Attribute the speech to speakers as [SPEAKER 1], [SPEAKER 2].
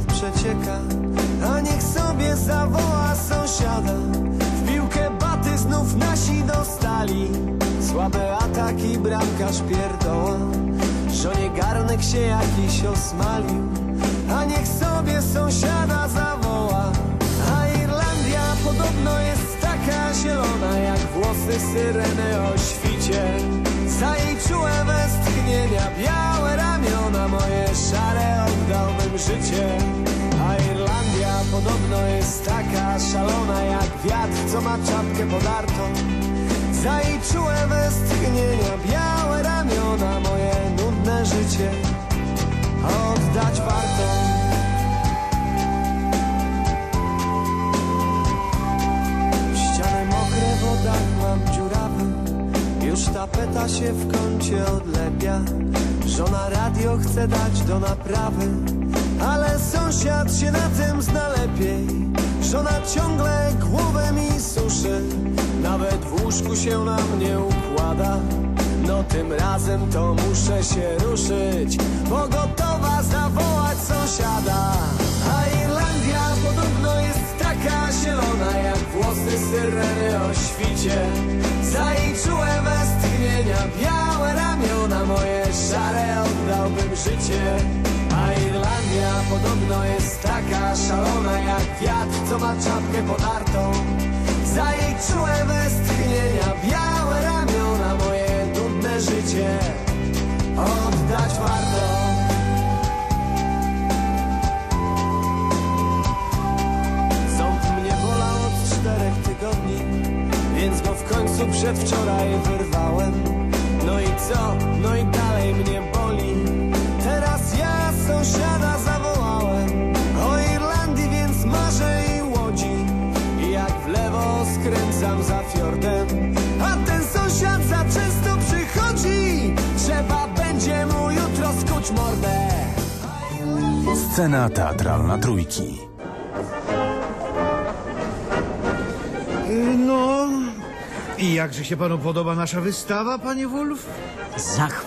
[SPEAKER 1] znów przecieka A niech sobie zawoła sąsiada. W piłkę baty znów nasi dostali. Słabe ataki, bramkarz pierdoła. Żonie garnek się jakiś osmalił A niech sobie sąsiada zawoła. A Irlandia podobno jest taka zielona Jak włosy syreny o świcie. Za jej czułe westchnienia Białe ramiona moje szare Oddałbym życie ma czapkę podartą za jej czułe westchnienia, białe ramiona, moje nudne życie oddać warto. Ściany mokre, woda mam dziurawy, już tapeta się w kącie odlepia. Żona radio chce dać do naprawy, ale sąsiad się na tym zna lepiej. Żona nawet w łóżku się na mnie układa. No tym razem to muszę się ruszyć, bo gotowa zawołać sąsiada. A Irlandia podobno jest taka zielona, jak włosy syreny o świcie. Za jej czułe westchnienia, białe ramiona, moje szare oddałbym życie. A Irlandia podobno jest taka szalona, jak wiatr, co ma czapkę podartą. Za jej czułe życie oddać warto. Ząb mnie bolał od czterech tygodni, więc go w końcu przedwczoraj wyrwałem. No i co? No i dalej mnie boli. Teraz ja sąsiada zawołałem. O Irlandii więc marzę i łodzi. I jak w lewo skręcam za fiordem, skuć mordę.
[SPEAKER 2] Scena teatralna trójki.
[SPEAKER 3] No, i jakże się panu podoba nasza wystawa, panie Wolf?